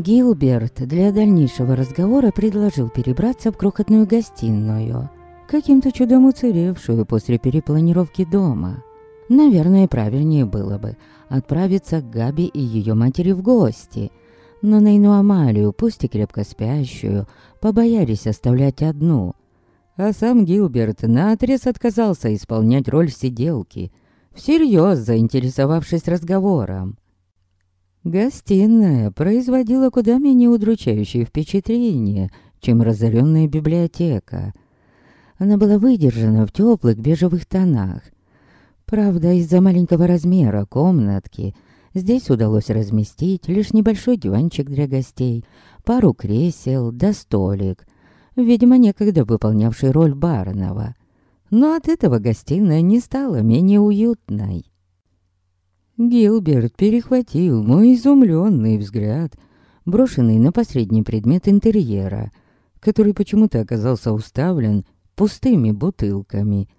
Гилберт для дальнейшего разговора предложил перебраться в крохотную гостиную, каким-то чудом уцелевшую после перепланировки дома. Наверное, правильнее было бы отправиться к Габи и ее матери в гости, но Нейну Амалию, пусть и крепко спящую, побоялись оставлять одну. А сам Гилберт наотрез отказался исполнять роль сиделки, всерьез заинтересовавшись разговором. Гостиная производила куда менее удручающее впечатление, чем разоренная библиотека. Она была выдержана в теплых бежевых тонах. Правда, из-за маленького размера комнатки здесь удалось разместить лишь небольшой диванчик для гостей, пару кресел да столик, видимо, некогда выполнявший роль барного. Но от этого гостиная не стала менее уютной. Гилберт перехватил мой изумленный взгляд, брошенный на последний предмет интерьера, который почему-то оказался уставлен пустыми бутылками,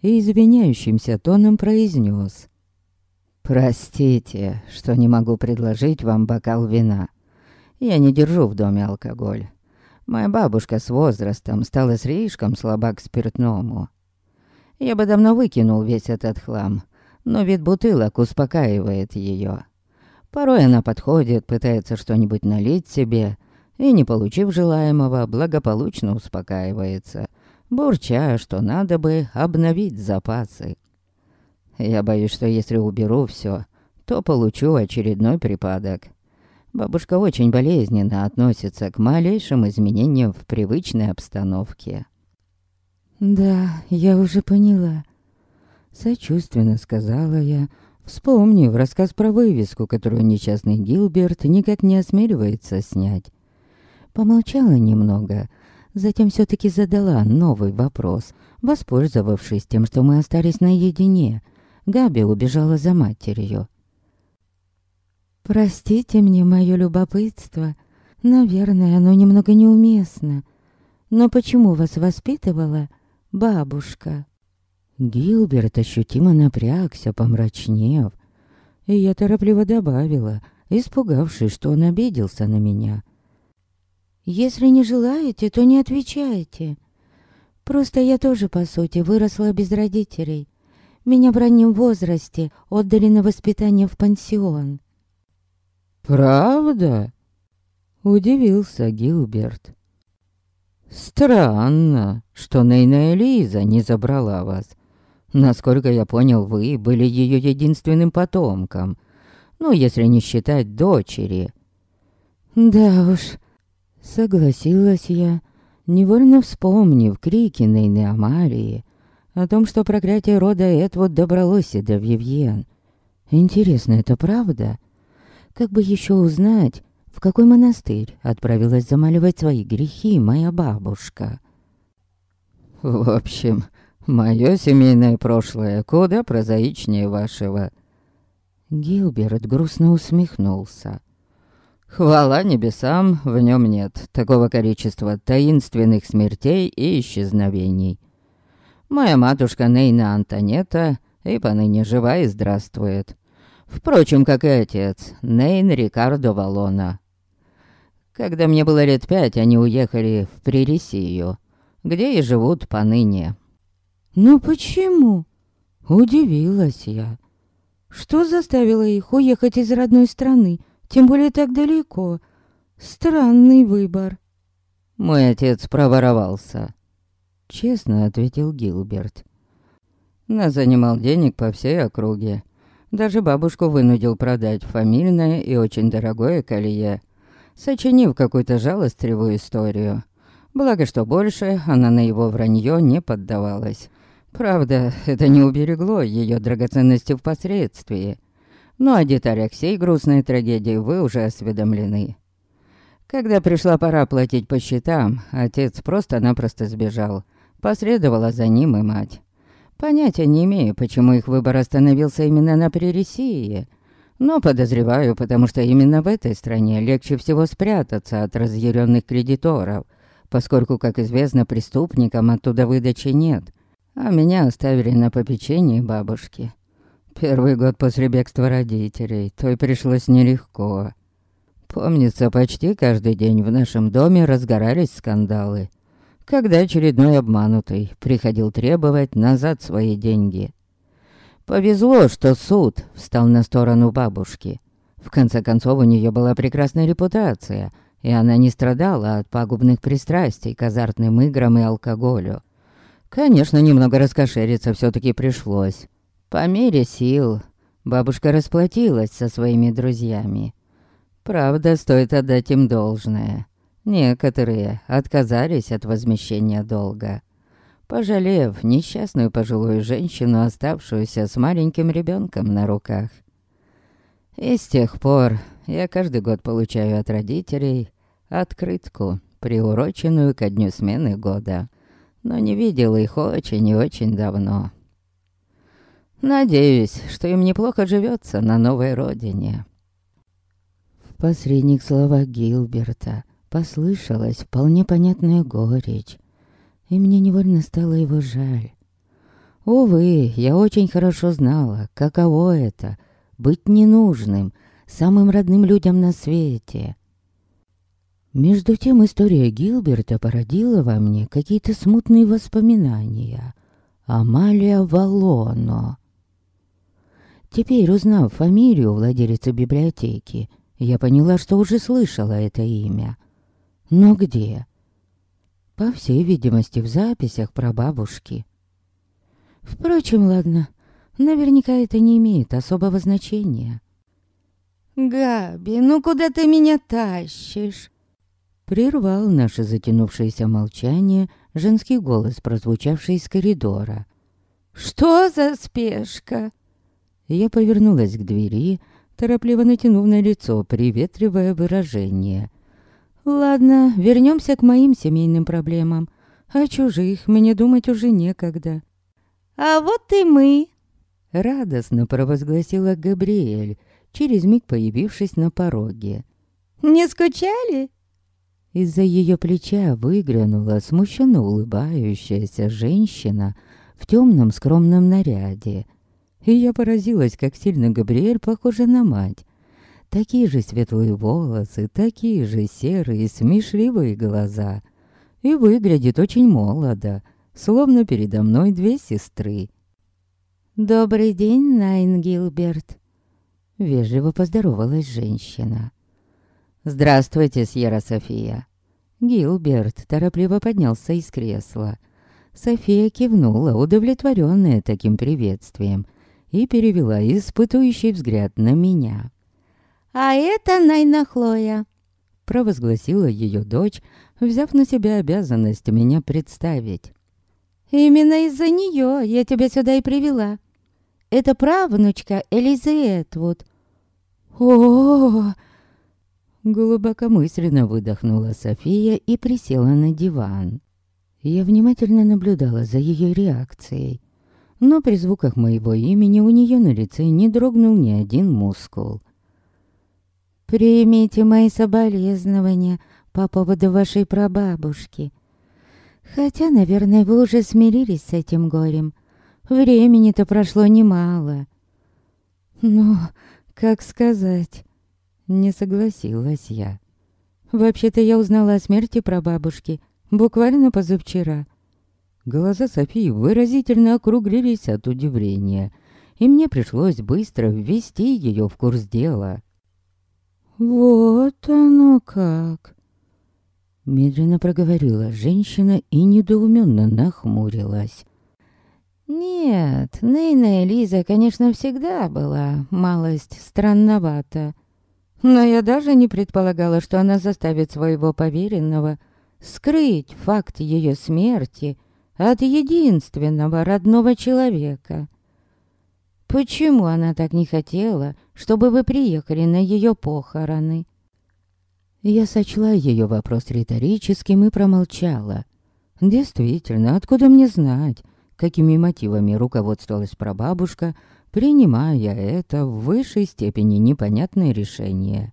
и извиняющимся тоном произнес. «Простите, что не могу предложить вам бокал вина. Я не держу в доме алкоголь. Моя бабушка с возрастом стала слишком слаба к спиртному. Я бы давно выкинул весь этот хлам, но вид бутылок успокаивает ее. Порой она подходит, пытается что-нибудь налить себе, и, не получив желаемого, благополучно успокаивается, бурча, что надо бы обновить запасы. Я боюсь, что если уберу все, то получу очередной припадок. Бабушка очень болезненно относится к малейшим изменениям в привычной обстановке. «Да, я уже поняла», Сочувственно сказала я, вспомнив рассказ про вывеску, которую несчастный Гилберт никак не осмеливается снять. Помолчала немного, затем все таки задала новый вопрос, воспользовавшись тем, что мы остались наедине. Габи убежала за матерью. «Простите мне мое любопытство. Наверное, оно немного неуместно. Но почему вас воспитывала бабушка?» Гилберт ощутимо напрягся, помрачнев. И я торопливо добавила, испугавшись, что он обиделся на меня. «Если не желаете, то не отвечайте. Просто я тоже, по сути, выросла без родителей. Меня в раннем возрасте отдали на воспитание в пансион». «Правда?» — удивился Гилберт. «Странно, что Нейна Элиза не забрала вас. Насколько я понял, вы были ее единственным потомком. Ну, если не считать дочери. Да уж, согласилась я, невольно вспомнив крики Нейны Амалии о том, что проклятие рода Эдвуд добралось и до Вивьен. Интересно, это правда? Как бы еще узнать, в какой монастырь отправилась замаливать свои грехи моя бабушка? В общем, Мое семейное прошлое куда прозаичнее вашего. Гилберт грустно усмехнулся. Хвала небесам, в нем нет такого количества таинственных смертей и исчезновений. Моя матушка Нейна Антонета и поныне жива и здравствует. Впрочем, как и отец, Нейн Рикардо Валона. Когда мне было лет пять, они уехали в Прересию, где и живут поныне. «Ну почему?» Удивилась я. Что заставило их уехать из родной страны, тем более так далеко? Странный выбор. Мой отец проворовался. Честно ответил Гилберт. Нас занимал денег по всей округе. Даже бабушку вынудил продать фамильное и очень дорогое колье, сочинив какую-то жалостливую историю. Благо, что больше она на его вранье не поддавалась. Правда, это не уберегло ее драгоценности впоследствии. Но о деталях всей грустной трагедии вы уже осведомлены. Когда пришла пора платить по счетам, отец просто-напросто сбежал. Последовала за ним и мать. Понятия не имею, почему их выбор остановился именно на Прересии. Но подозреваю, потому что именно в этой стране легче всего спрятаться от разъяренных кредиторов, поскольку, как известно, преступникам оттуда выдачи нет а меня оставили на попечении бабушки. Первый год после бегства родителей, то и пришлось нелегко. Помнится, почти каждый день в нашем доме разгорались скандалы, когда очередной обманутый приходил требовать назад свои деньги. Повезло, что суд встал на сторону бабушки. В конце концов, у нее была прекрасная репутация, и она не страдала от пагубных пристрастий к азартным играм и алкоголю. Конечно, немного раскошериться все таки пришлось. По мере сил бабушка расплатилась со своими друзьями. Правда, стоит отдать им должное. Некоторые отказались от возмещения долга, пожалев несчастную пожилую женщину, оставшуюся с маленьким ребенком на руках. И с тех пор я каждый год получаю от родителей открытку, приуроченную ко дню смены года, но не видел их очень и очень давно. Надеюсь, что им неплохо живется на новой родине. В последних словах Гилберта послышалась вполне понятная горечь, и мне невольно стало его жаль. Увы, я очень хорошо знала, каково это — быть ненужным, самым родным людям на свете. Между тем история Гилберта породила во мне какие-то смутные воспоминания. Амалия Валоно. Теперь, узнав фамилию владелицы библиотеки, я поняла, что уже слышала это имя. Но где? По всей видимости, в записях про бабушки. Впрочем, ладно, наверняка это не имеет особого значения. «Габи, ну куда ты меня тащишь?» Прервал наше затянувшееся молчание женский голос, прозвучавший из коридора. «Что за спешка?» Я повернулась к двери, торопливо натянув на лицо приветливое выражение. «Ладно, вернемся к моим семейным проблемам. О чужих мне думать уже некогда». «А вот и мы!» Радостно провозгласила Габриэль, через миг появившись на пороге. «Не скучали?» Из-за ее плеча выглянула смущенно улыбающаяся женщина в темном скромном наряде — и я поразилась, как сильно Габриэль похожа на мать. Такие же светлые волосы, такие же серые, смешливые глаза. И выглядит очень молодо, словно передо мной две сестры. «Добрый день, Найн Гилберт», — вежливо поздоровалась женщина. «Здравствуйте, Сьерра София». Гилберт торопливо поднялся из кресла. София кивнула, удовлетворенная таким приветствием — и перевела испытующий взгляд на меня. «А это Найна Хлоя», — провозгласила ее дочь, взяв на себя обязанность меня представить. «Именно из-за нее я тебя сюда и привела. Это правнучка Элизы Этвуд». «О-о-о!» Глубокомысленно выдохнула София и присела на диван. Я внимательно наблюдала за ее реакцией но при звуках моего имени у нее на лице не дрогнул ни один мускул. «Примите мои соболезнования по поводу вашей прабабушки. Хотя, наверное, вы уже смирились с этим горем. Времени-то прошло немало». «Ну, как сказать?» Не согласилась я. «Вообще-то я узнала о смерти прабабушки буквально позавчера». Глаза Софии выразительно округлились от удивления, и мне пришлось быстро ввести ее в курс дела. «Вот оно как!» Медленно проговорила женщина и недоуменно нахмурилась. «Нет, Нейна Элиза, конечно, всегда была малость странновата. Но я даже не предполагала, что она заставит своего поверенного скрыть факт ее смерти от единственного родного человека. Почему она так не хотела, чтобы вы приехали на ее похороны? Я сочла ее вопрос риторическим и промолчала. Действительно, откуда мне знать, какими мотивами руководствовалась прабабушка, принимая это в высшей степени непонятное решение.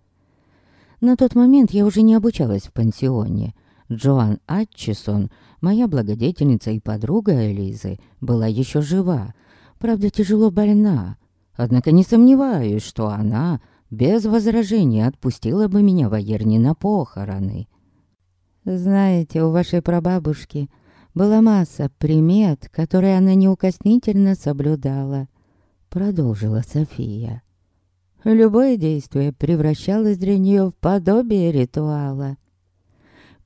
На тот момент я уже не обучалась в пансионе. Джоан Атчисон Моя благодетельница и подруга Элизы была еще жива, правда тяжело больна. Однако не сомневаюсь, что она без возражений отпустила бы меня в Аерни на похороны. Знаете, у вашей прабабушки была масса примет, которые она неукоснительно соблюдала, продолжила София. Любое действие превращалось для нее в подобие ритуала.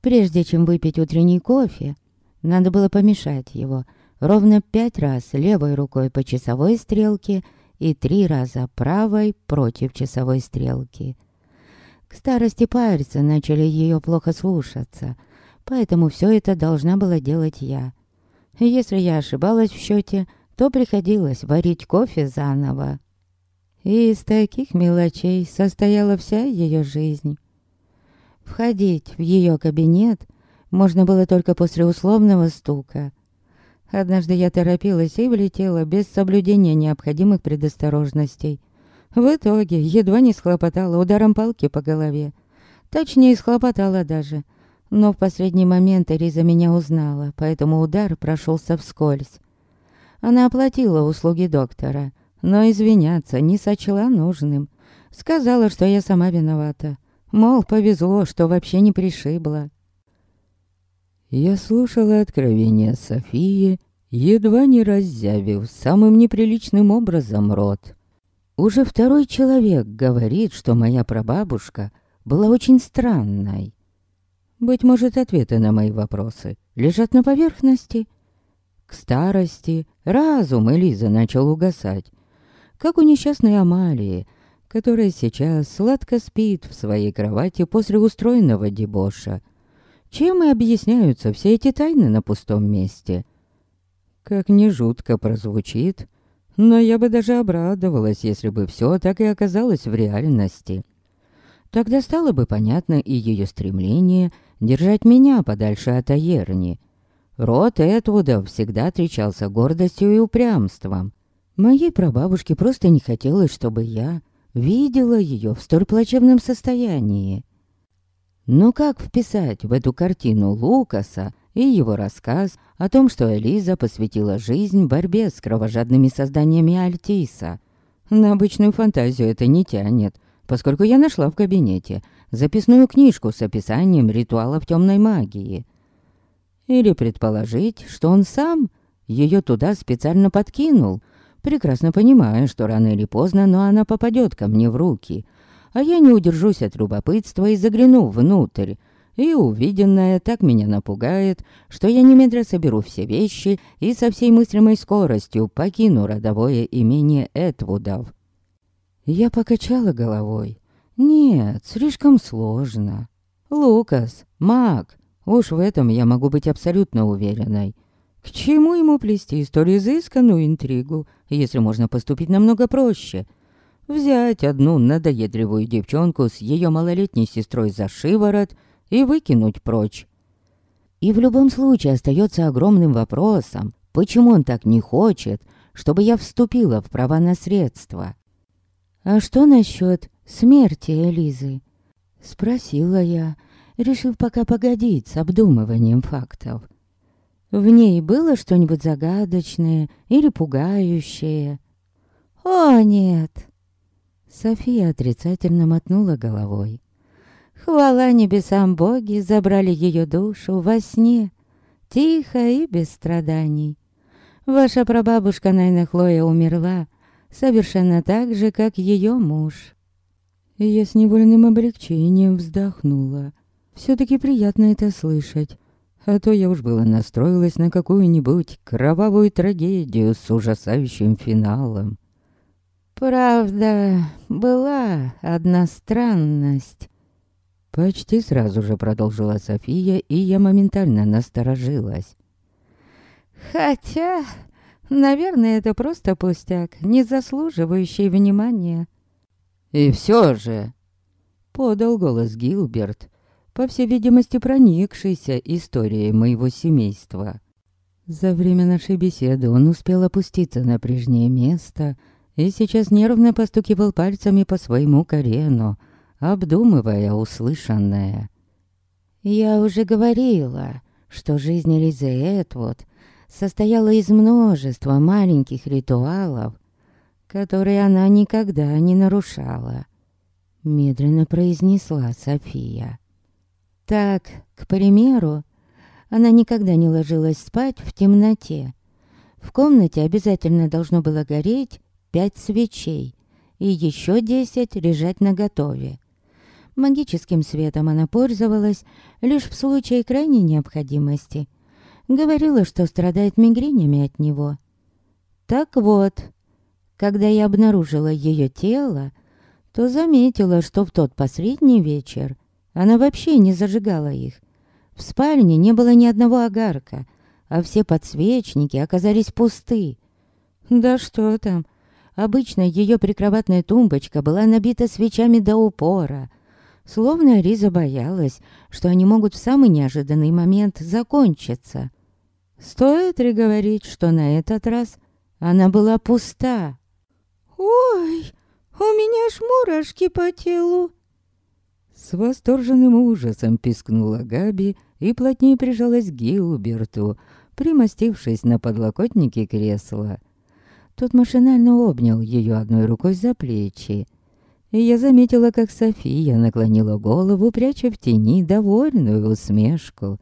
Прежде чем выпить утренний кофе, надо было помешать его ровно пять раз левой рукой по часовой стрелке и три раза правой против часовой стрелки. К старости пальцы начали ее плохо слушаться, поэтому все это должна была делать я. Если я ошибалась в счете, то приходилось варить кофе заново. И из таких мелочей состояла вся ее жизнь. Входить в ее кабинет можно было только после условного стука. Однажды я торопилась и влетела без соблюдения необходимых предосторожностей. В итоге едва не схлопотала ударом палки по голове. Точнее, схлопотала даже. Но в последний момент Риза меня узнала, поэтому удар прошелся вскользь. Она оплатила услуги доктора, но извиняться не сочла нужным. Сказала, что я сама виновата. Мол, повезло, что вообще не пришибла. Я слушала откровения Софии, едва не раззявив самым неприличным образом рот. Уже второй человек говорит, что моя прабабушка была очень странной. Быть может, ответы на мои вопросы лежат на поверхности. К старости разум Элизы начал угасать, как у несчастной Амалии, которая сейчас сладко спит в своей кровати после устроенного дебоша. Чем и объясняются все эти тайны на пустом месте? Как не жутко прозвучит, но я бы даже обрадовалась, если бы все так и оказалось в реальности. Тогда стало бы понятно и ее стремление держать меня подальше от Аерни. Род Этвуда всегда отличался гордостью и упрямством. Моей прабабушке просто не хотелось, чтобы я видела ее в столь плачевном состоянии. Но как вписать в эту картину Лукаса и его рассказ о том, что Элиза посвятила жизнь борьбе с кровожадными созданиями Альтиса? На обычную фантазию это не тянет, поскольку я нашла в кабинете записную книжку с описанием ритуалов темной магии. Или предположить, что он сам ее туда специально подкинул, прекрасно понимая, что рано или поздно, но она попадет ко мне в руки — а я не удержусь от любопытства и загляну внутрь. И увиденное так меня напугает, что я немедля соберу все вещи и со всей мыслимой скоростью покину родовое имение Этвудов. Я покачала головой. Нет, слишком сложно. Лукас, маг, уж в этом я могу быть абсолютно уверенной. К чему ему плести столь изысканную интригу, если можно поступить намного проще — взять одну надоедливую девчонку с ее малолетней сестрой за шиворот и выкинуть прочь. И в любом случае остается огромным вопросом, почему он так не хочет, чтобы я вступила в права на средства. «А что насчет смерти Элизы?» Спросила я, решив пока погодить с обдумыванием фактов. В ней было что-нибудь загадочное или пугающее? «О, нет!» София отрицательно мотнула головой. Хвала небесам боги забрали ее душу во сне, тихо и без страданий. Ваша прабабушка Найна Хлоя умерла, совершенно так же, как ее муж. Я с невольным облегчением вздохнула. Все-таки приятно это слышать. А то я уж было настроилась на какую-нибудь кровавую трагедию с ужасающим финалом. Правда, была одна странность. Почти сразу же продолжила София, и я моментально насторожилась. Хотя, наверное, это просто пустяк, не заслуживающий внимания. И все же, подал голос Гилберт, по всей видимости проникшийся историей моего семейства. За время нашей беседы он успел опуститься на прежнее место — и сейчас нервно постукивал пальцами по своему корену, обдумывая услышанное. «Я уже говорила, что жизнь Элизы Этвуд состояла из множества маленьких ритуалов, которые она никогда не нарушала. Медленно произнесла София. Так, к примеру, она никогда не ложилась спать в темноте. В комнате обязательно должно было гореть пять свечей и еще десять лежать наготове. Магическим светом она пользовалась лишь в случае крайней необходимости. Говорила, что страдает мигренями от него. Так вот, когда я обнаружила ее тело, то заметила, что в тот последний вечер она вообще не зажигала их. В спальне не было ни одного огарка, а все подсвечники оказались пусты. Да что там, обычно ее прикроватная тумбочка была набита свечами до упора. Словно Риза боялась, что они могут в самый неожиданный момент закончиться. Стоит ли говорить, что на этот раз она была пуста? «Ой, у меня ж мурашки по телу!» С восторженным ужасом пискнула Габи и плотнее прижалась к Гилберту, примостившись на подлокотнике кресла. Тот машинально обнял ее одной рукой за плечи. И я заметила, как София наклонила голову, пряча в тени довольную усмешку.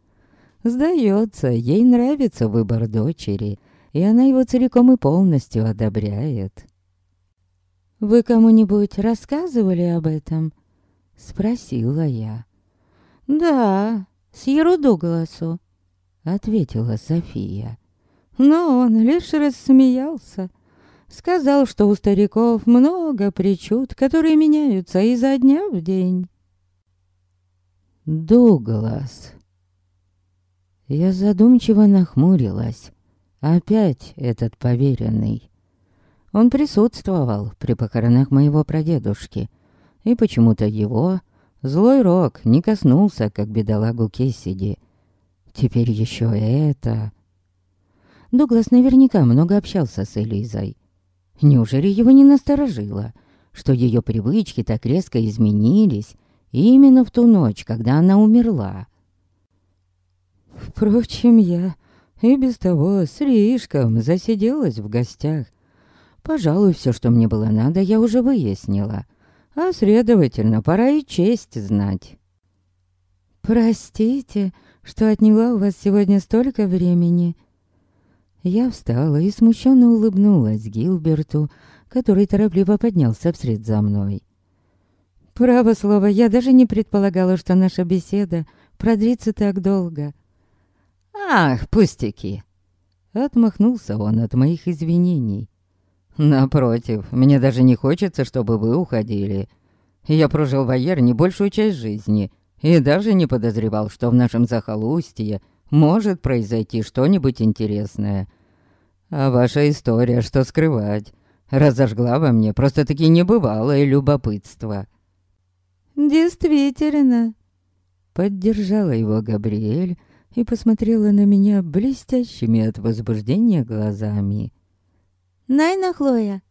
Сдается, ей нравится выбор дочери, и она его целиком и полностью одобряет. «Вы кому-нибудь рассказывали об этом?» Спросила я. «Да, Сьеру Дугласу», — ответила София. Но он лишь рассмеялся. Сказал, что у стариков много причуд, которые меняются изо дня в день. Дуглас. Я задумчиво нахмурилась. Опять этот поверенный. Он присутствовал при похоронах моего прадедушки, и почему-то его злой рок не коснулся, как бедолагу Кессиди. Теперь еще это... Дуглас наверняка много общался с Элизой. Неужели его не насторожило, что ее привычки так резко изменились именно в ту ночь, когда она умерла? Впрочем, я и без того слишком засиделась в гостях. Пожалуй, все, что мне было надо, я уже выяснила — а, следовательно, пора и честь знать. «Простите, что отняла у вас сегодня столько времени». Я встала и смущенно улыбнулась Гилберту, который торопливо поднялся вслед за мной. «Право слово, я даже не предполагала, что наша беседа продлится так долго». «Ах, пустяки!» Отмахнулся он от моих извинений. Напротив, мне даже не хочется, чтобы вы уходили. Я прожил в Айер большую часть жизни и даже не подозревал, что в нашем захолустье может произойти что-нибудь интересное. А ваша история, что скрывать, разожгла во мне просто-таки небывалое любопытство. «Действительно», — поддержала его Габриэль и посмотрела на меня блестящими от возбуждения глазами. «Найна Хлоя,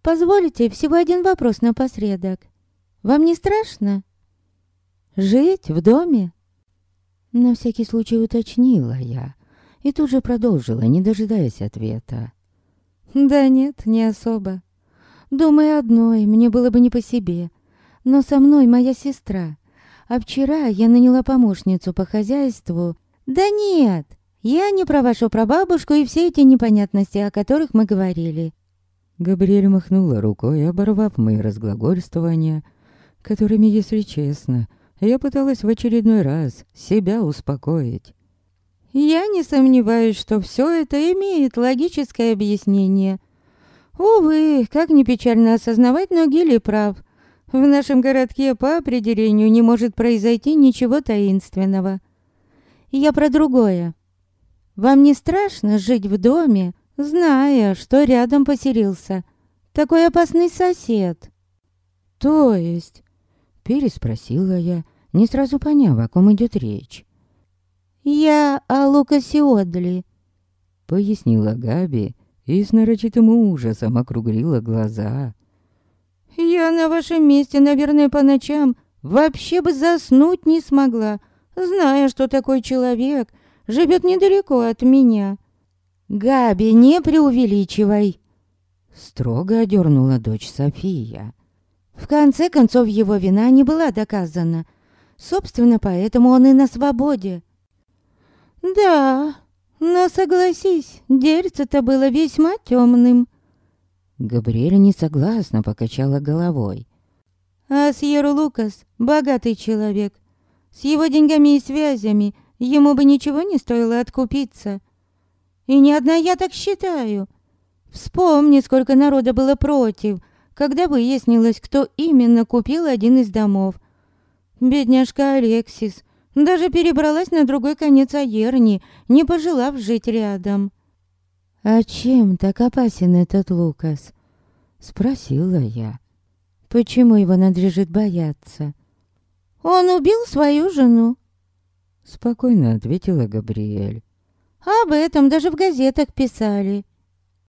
позволите всего один вопрос напоследок. Вам не страшно? Жить в доме?» На всякий случай уточнила я и тут же продолжила, не дожидаясь ответа. «Да нет, не особо. Думаю, одной мне было бы не по себе. Но со мной моя сестра. А вчера я наняла помощницу по хозяйству. Да нет, я не про вашу прабабушку и все эти непонятности, о которых мы говорили. Габриэль махнула рукой, оборвав мои разглагольствования, которыми, если честно, я пыталась в очередной раз себя успокоить. Я не сомневаюсь, что все это имеет логическое объяснение. Увы, как ни печально осознавать, но Гилли прав. В нашем городке по определению не может произойти ничего таинственного. Я про другое. Вам не страшно жить в доме, зная, что рядом поселился такой опасный сосед?» «То есть?» — переспросила я, не сразу поняв, о ком идет речь. «Я о Лукасе Одли», — пояснила Габи и с нарочитым ужасом округлила глаза. «Я на вашем месте, наверное, по ночам вообще бы заснуть не смогла, зная, что такой человек — живет недалеко от меня. Габи, не преувеличивай. Строго одернула дочь София. В конце концов, его вина не была доказана. Собственно, поэтому он и на свободе. Да, но согласись, дельце-то было весьма темным. Габриэль не согласно покачала головой. А Сьеру Лукас — богатый человек. С его деньгами и связями ему бы ничего не стоило откупиться. И не одна я так считаю. Вспомни, сколько народа было против, когда выяснилось, кто именно купил один из домов. Бедняжка Алексис даже перебралась на другой конец Аерни, не пожелав жить рядом. «А чем так опасен этот Лукас?» — спросила я. «Почему его надлежит бояться?» «Он убил свою жену», — спокойно ответила Габриэль. «Об этом даже в газетах писали».